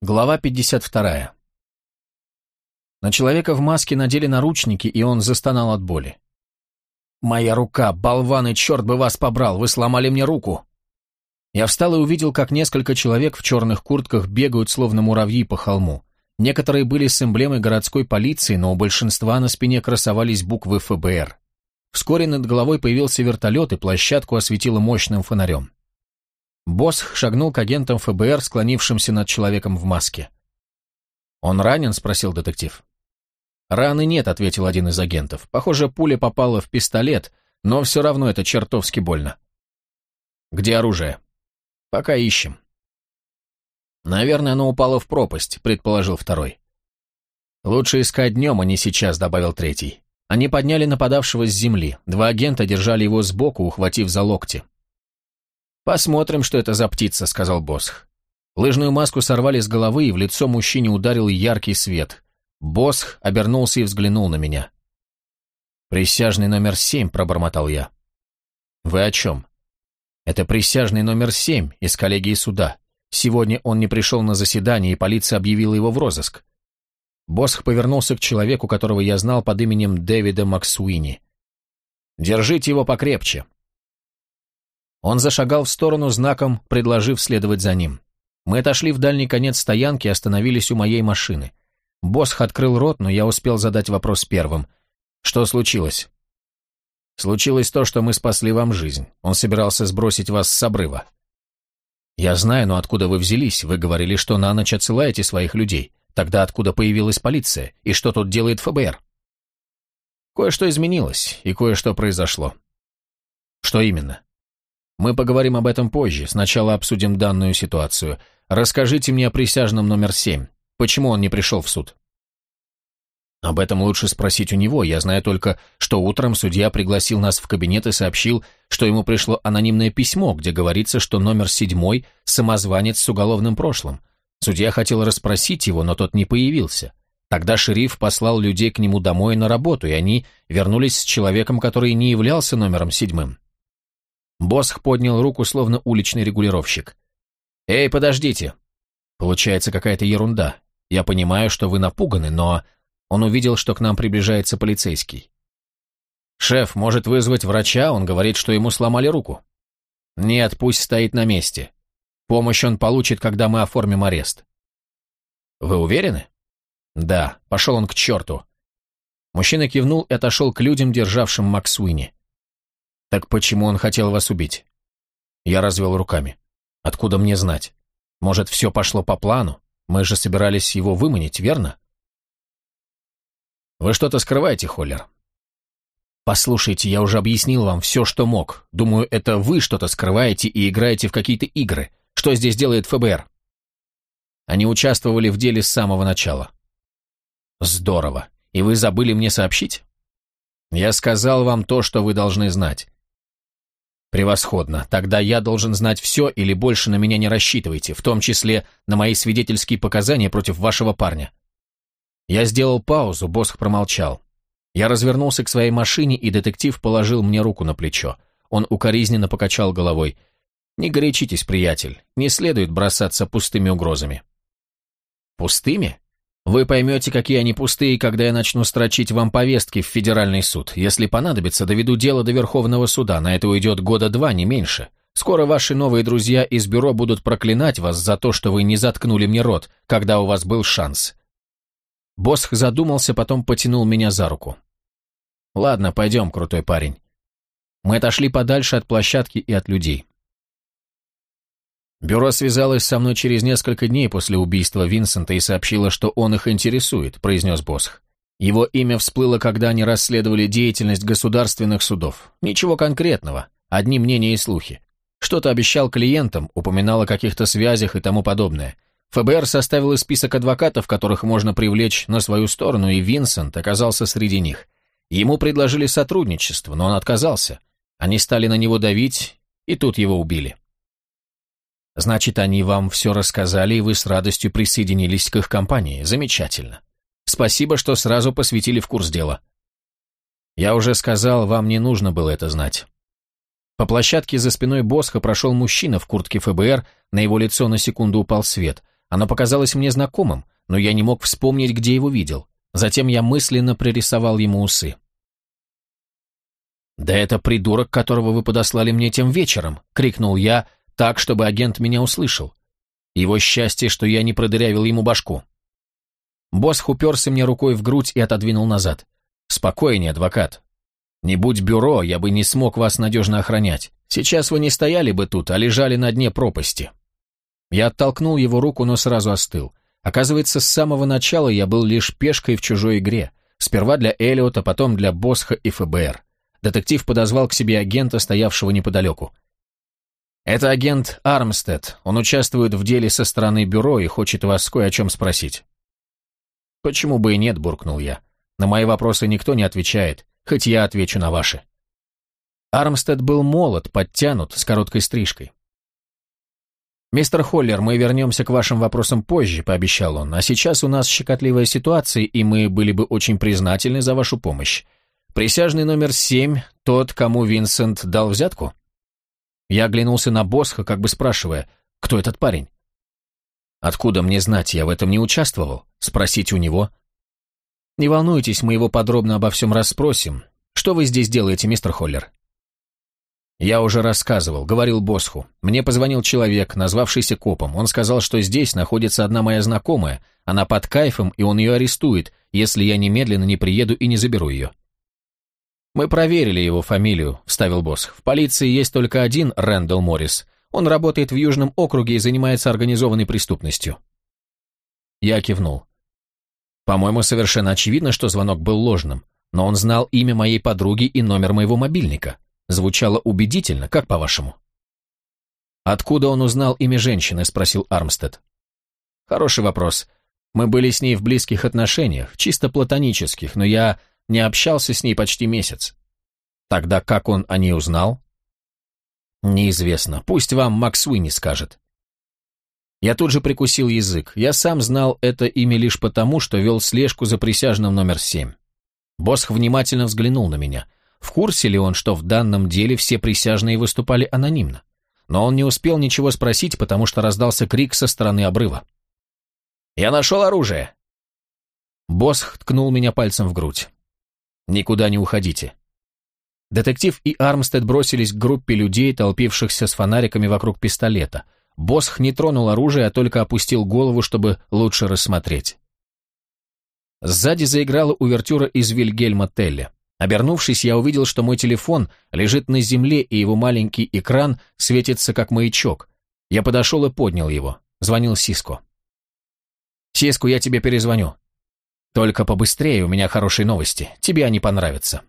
Глава 52. На человека в маске надели наручники, и он застонал от боли. «Моя рука, болваны, черт бы вас побрал, вы сломали мне руку!» Я встал и увидел, как несколько человек в черных куртках бегают, словно муравьи по холму. Некоторые были с эмблемой городской полиции, но у большинства на спине красовались буквы ФБР. Вскоре над головой появился вертолет, и площадку осветило мощным фонарем. Босх шагнул к агентам ФБР, склонившимся над человеком в маске. «Он ранен?» — спросил детектив. «Раны нет», — ответил один из агентов. «Похоже, пуля попала в пистолет, но все равно это чертовски больно». «Где оружие?» «Пока ищем». «Наверное, оно упало в пропасть», — предположил второй. «Лучше искать днем, а не сейчас», — добавил третий. Они подняли нападавшего с земли. Два агента держали его сбоку, ухватив за локти. «Посмотрим, что это за птица», — сказал Босх. Лыжную маску сорвали с головы, и в лицо мужчине ударил яркий свет. Босх обернулся и взглянул на меня. «Присяжный номер семь», — пробормотал я. «Вы о чем?» «Это присяжный номер семь из коллегии суда. Сегодня он не пришел на заседание, и полиция объявила его в розыск». Босх повернулся к человеку, которого я знал под именем Дэвида Максуини. «Держите его покрепче. Он зашагал в сторону знаком, предложив следовать за ним. Мы отошли в дальний конец стоянки и остановились у моей машины. Босх открыл рот, но я успел задать вопрос первым. «Что случилось?» «Случилось то, что мы спасли вам жизнь. Он собирался сбросить вас с обрыва». «Я знаю, но откуда вы взялись? Вы говорили, что на ночь отсылаете своих людей. Тогда откуда появилась полиция? И что тут делает ФБР?» «Кое-что изменилось, и кое-что произошло». «Что именно?» Мы поговорим об этом позже, сначала обсудим данную ситуацию. Расскажите мне о присяжном номер семь. Почему он не пришел в суд? Об этом лучше спросить у него. Я знаю только, что утром судья пригласил нас в кабинет и сообщил, что ему пришло анонимное письмо, где говорится, что номер седьмой – самозванец с уголовным прошлым. Судья хотел расспросить его, но тот не появился. Тогда шериф послал людей к нему домой на работу, и они вернулись с человеком, который не являлся номером седьмым. Босх поднял руку, словно уличный регулировщик. «Эй, подождите!» Получается какая-то ерунда. Я понимаю, что вы напуганы, но... Он увидел, что к нам приближается полицейский. «Шеф, может вызвать врача? Он говорит, что ему сломали руку». «Нет, пусть стоит на месте. Помощь он получит, когда мы оформим арест». «Вы уверены?» «Да, пошел он к черту». Мужчина кивнул и отошел к людям, державшим Максуини. «Так почему он хотел вас убить?» Я развел руками. «Откуда мне знать? Может, все пошло по плану? Мы же собирались его выманить, верно?» «Вы что-то скрываете, Холлер?» «Послушайте, я уже объяснил вам все, что мог. Думаю, это вы что-то скрываете и играете в какие-то игры. Что здесь делает ФБР?» Они участвовали в деле с самого начала. «Здорово. И вы забыли мне сообщить?» «Я сказал вам то, что вы должны знать. «Превосходно. Тогда я должен знать все или больше на меня не рассчитывайте, в том числе на мои свидетельские показания против вашего парня». Я сделал паузу, Босх промолчал. Я развернулся к своей машине, и детектив положил мне руку на плечо. Он укоризненно покачал головой. «Не горячитесь, приятель, не следует бросаться пустыми угрозами». «Пустыми? Вы поймете, какие они пустые, когда я начну строчить вам повестки в федеральный суд. Если понадобится, доведу дело до Верховного суда. На это уйдет года два, не меньше. Скоро ваши новые друзья из бюро будут проклинать вас за то, что вы не заткнули мне рот, когда у вас был шанс. Босх задумался, потом потянул меня за руку. «Ладно, пойдем, крутой парень». Мы отошли подальше от площадки и от людей. Бюро связалось со мной через несколько дней после убийства Винсента и сообщило, что он их интересует, произнес Босх. Его имя всплыло, когда они расследовали деятельность государственных судов. Ничего конкретного, одни мнения и слухи. Что-то обещал клиентам, упоминал о каких-то связях и тому подобное. ФБР составило список адвокатов, которых можно привлечь на свою сторону, и Винсент оказался среди них. Ему предложили сотрудничество, но он отказался. Они стали на него давить, и тут его убили. Значит, они вам все рассказали, и вы с радостью присоединились к их компании. Замечательно. Спасибо, что сразу посвятили в курс дела. Я уже сказал, вам не нужно было это знать. По площадке за спиной Босха прошел мужчина в куртке ФБР, на его лицо на секунду упал свет. Оно показалось мне знакомым, но я не мог вспомнить, где его видел. Затем я мысленно пририсовал ему усы. «Да это придурок, которого вы подослали мне тем вечером!» — крикнул я, так, чтобы агент меня услышал. Его счастье, что я не продырявил ему башку. Босс уперся мне рукой в грудь и отодвинул назад. «Спокойнее, адвокат. Не будь бюро, я бы не смог вас надежно охранять. Сейчас вы не стояли бы тут, а лежали на дне пропасти». Я оттолкнул его руку, но сразу остыл. Оказывается, с самого начала я был лишь пешкой в чужой игре. Сперва для Эллиота, потом для Босха и ФБР. Детектив подозвал к себе агента, стоявшего неподалеку. «Это агент Армстед. Он участвует в деле со стороны бюро и хочет вас кое о чем спросить». «Почему бы и нет?» – буркнул я. «На мои вопросы никто не отвечает, хоть я отвечу на ваши». Армстед был молод, подтянут, с короткой стрижкой. «Мистер Холлер, мы вернемся к вашим вопросам позже», — пообещал он, «а сейчас у нас щекотливая ситуация, и мы были бы очень признательны за вашу помощь. Присяжный номер семь, тот, кому Винсент дал взятку?» Я оглянулся на Босха, как бы спрашивая, кто этот парень? «Откуда мне знать, я в этом не участвовал? Спросить у него?» «Не волнуйтесь, мы его подробно обо всем расспросим. Что вы здесь делаете, мистер Холлер?» «Я уже рассказывал, говорил Босху. Мне позвонил человек, назвавшийся копом. Он сказал, что здесь находится одна моя знакомая. Она под кайфом, и он ее арестует, если я немедленно не приеду и не заберу ее». «Мы проверили его фамилию», — вставил Босх. «В полиции есть только один Рэндалл Моррис. Он работает в Южном округе и занимается организованной преступностью». Я кивнул. По-моему, совершенно очевидно, что звонок был ложным, но он знал имя моей подруги и номер моего мобильника. Звучало убедительно, как по-вашему? «Откуда он узнал имя женщины?» – спросил Армстед. «Хороший вопрос. Мы были с ней в близких отношениях, чисто платонических, но я не общался с ней почти месяц. Тогда как он о ней узнал?» «Неизвестно. Пусть вам Макс Уинни скажет». Я тут же прикусил язык. Я сам знал это имя лишь потому, что вел слежку за присяжным номер семь. Босх внимательно взглянул на меня – в курсе ли он, что в данном деле все присяжные выступали анонимно? Но он не успел ничего спросить, потому что раздался крик со стороны обрыва. «Я нашел оружие!» Босс ткнул меня пальцем в грудь. «Никуда не уходите». Детектив и Армстед бросились к группе людей, толпившихся с фонариками вокруг пистолета. Босх не тронул оружие, а только опустил голову, чтобы лучше рассмотреть. Сзади заиграла увертюра из Вильгельма Телля. Обернувшись, я увидел, что мой телефон лежит на земле, и его маленький экран светится как маячок. Я подошел и поднял его. Звонил Сиско. «Сиску, я тебе перезвоню. Только побыстрее, у меня хорошие новости. Тебе они понравятся».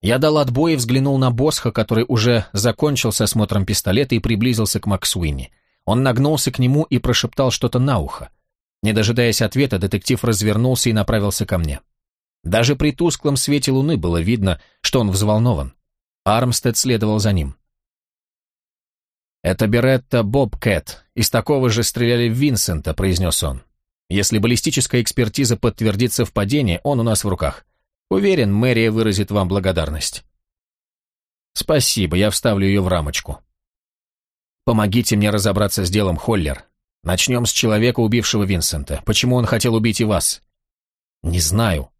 Я дал отбой и взглянул на Босха, который уже закончил с осмотром пистолета и приблизился к Максуини. Он нагнулся к нему и прошептал что-то на ухо. Не дожидаясь ответа, детектив развернулся и направился ко мне. Даже при тусклом свете луны было видно, что он взволнован. Армстед следовал за ним. «Это Беретта Бобкэт. Из такого же стреляли в Винсента», — произнес он. «Если баллистическая экспертиза подтвердит совпадение, он у нас в руках. Уверен, мэрия выразит вам благодарность». «Спасибо, я вставлю ее в рамочку». «Помогите мне разобраться с делом, Холлер. Начнем с человека, убившего Винсента. Почему он хотел убить и вас?» «Не знаю.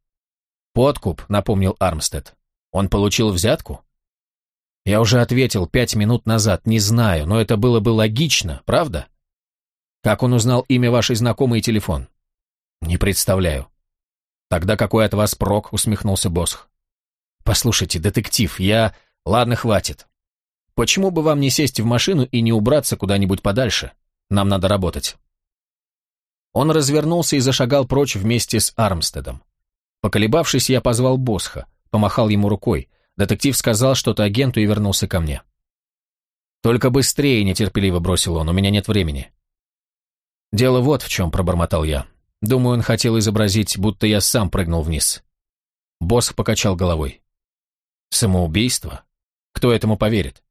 «Подкуп», — напомнил Армстед. «Он получил взятку?» «Я уже ответил пять минут назад, не знаю, но это было бы логично, правда?» «Как он узнал имя вашей знакомой и телефон?» «Не представляю». «Тогда какой от вас прок?» — усмехнулся Босх. «Послушайте, детектив, я... Ладно, хватит. Почему бы вам не сесть в машину и не убраться куда-нибудь подальше? Нам надо работать». Он развернулся и зашагал прочь вместе с Армстедом. Поколебавшись, я позвал Босха, помахал ему рукой. Детектив сказал что-то агенту и вернулся ко мне. «Только быстрее!» — нетерпеливо бросил он, «у меня нет времени». «Дело вот в чем», — пробормотал я. Думаю, он хотел изобразить, будто я сам прыгнул вниз. Босх покачал головой. «Самоубийство? Кто этому поверит?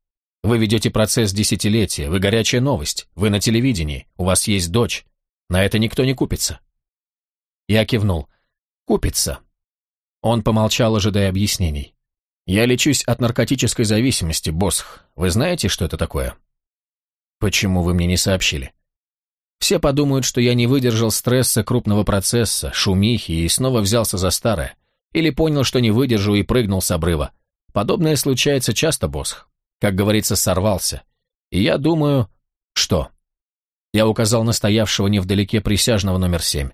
Вы ведете процесс десятилетия, вы горячая новость, вы на телевидении, у вас есть дочь. На это никто не купится». Я кивнул. Купится. Он помолчал, ожидая объяснений. Я лечусь от наркотической зависимости, Босх. Вы знаете, что это такое? Почему вы мне не сообщили? Все подумают, что я не выдержал стресса крупного процесса, шумихи и снова взялся за старое. Или понял, что не выдержу и прыгнул с обрыва. Подобное случается часто, Босх. Как говорится, сорвался. И я думаю... Что? Я указал на стоявшего невдалеке присяжного номер семь.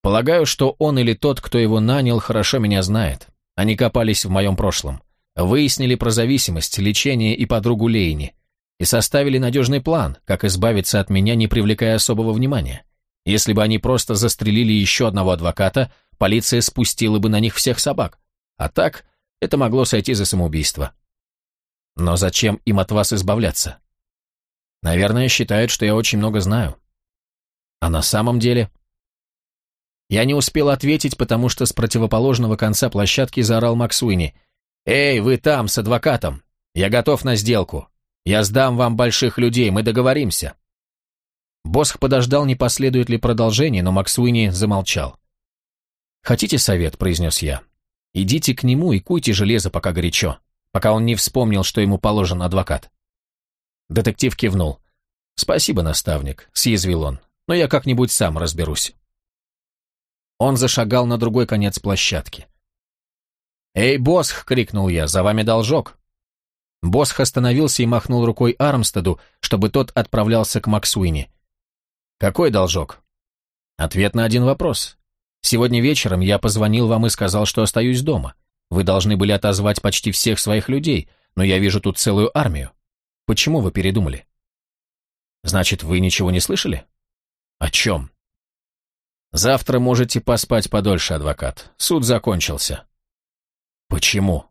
Полагаю, что он или тот, кто его нанял, хорошо меня знает. Они копались в моем прошлом. Выяснили про зависимость, лечение и подругу Лейни и составили надежный план, как избавиться от меня, не привлекая особого внимания. Если бы они просто застрелили еще одного адвоката, полиция спустила бы на них всех собак. А так, это могло сойти за самоубийство. Но зачем им от вас избавляться? Наверное, считают, что я очень много знаю. А на самом деле... Я не успел ответить, потому что с противоположного конца площадки заорал Максуини. «Эй, вы там, с адвокатом! Я готов на сделку! Я сдам вам больших людей, мы договоримся». Босх подождал, не последует ли продолжение, но Максуини замолчал. «Хотите совет?» – произнес я. «Идите к нему и куйте железо, пока горячо, пока он не вспомнил, что ему положен адвокат». Детектив кивнул. «Спасибо, наставник», – съязвил он, – «но я как-нибудь сам разберусь». Он зашагал на другой конец площадки. «Эй, Босх!» — крикнул я, — «за вами должок!» Босх остановился и махнул рукой Армстеду, чтобы тот отправлялся к Максуини. «Какой должок?» «Ответ на один вопрос. Сегодня вечером я позвонил вам и сказал, что остаюсь дома. Вы должны были отозвать почти всех своих людей, но я вижу тут целую армию. Почему вы передумали?» «Значит, вы ничего не слышали?» «О чем?» «Завтра можете поспать подольше, адвокат. Суд закончился». «Почему?»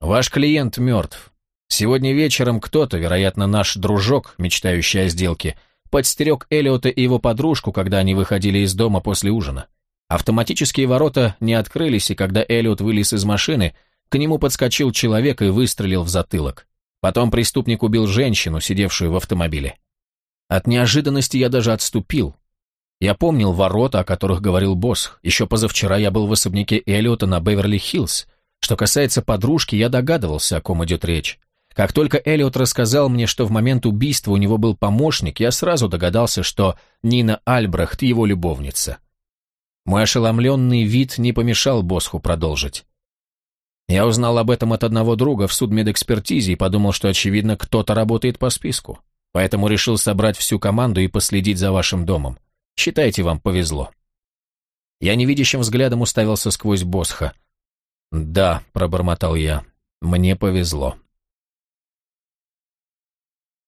«Ваш клиент мертв. Сегодня вечером кто-то, вероятно, наш дружок, мечтающий о сделке, подстерег Эллиота и его подружку, когда они выходили из дома после ужина. Автоматические ворота не открылись, и когда Эллиот вылез из машины, к нему подскочил человек и выстрелил в затылок. Потом преступник убил женщину, сидевшую в автомобиле. От неожиданности я даже отступил. Я помнил ворота, о которых говорил босс. Еще позавчера я был в особняке Эллиота на Беверли-Хиллз. Что касается подружки, я догадывался, о ком идет речь. Как только Эллиот рассказал мне, что в момент убийства у него был помощник, я сразу догадался, что Нина Альбрехт его любовница. Мой ошеломленный вид не помешал Босху продолжить. Я узнал об этом от одного друга в судмедэкспертизе и подумал, что, очевидно, кто-то работает по списку. Поэтому решил собрать всю команду и последить за вашим домом. Считайте, вам повезло. Я невидящим взглядом уставился сквозь Босха. «Да», — пробормотал я, — «мне повезло».